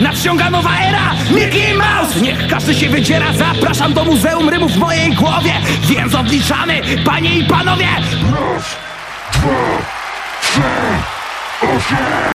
nadciąga nowa era Mickey Mouse, niech każdy się wydziera Zapraszam do Muzeum Rymów w mojej głowie Więc odliczamy, panie i panowie Raz, dwa, trzy, ok.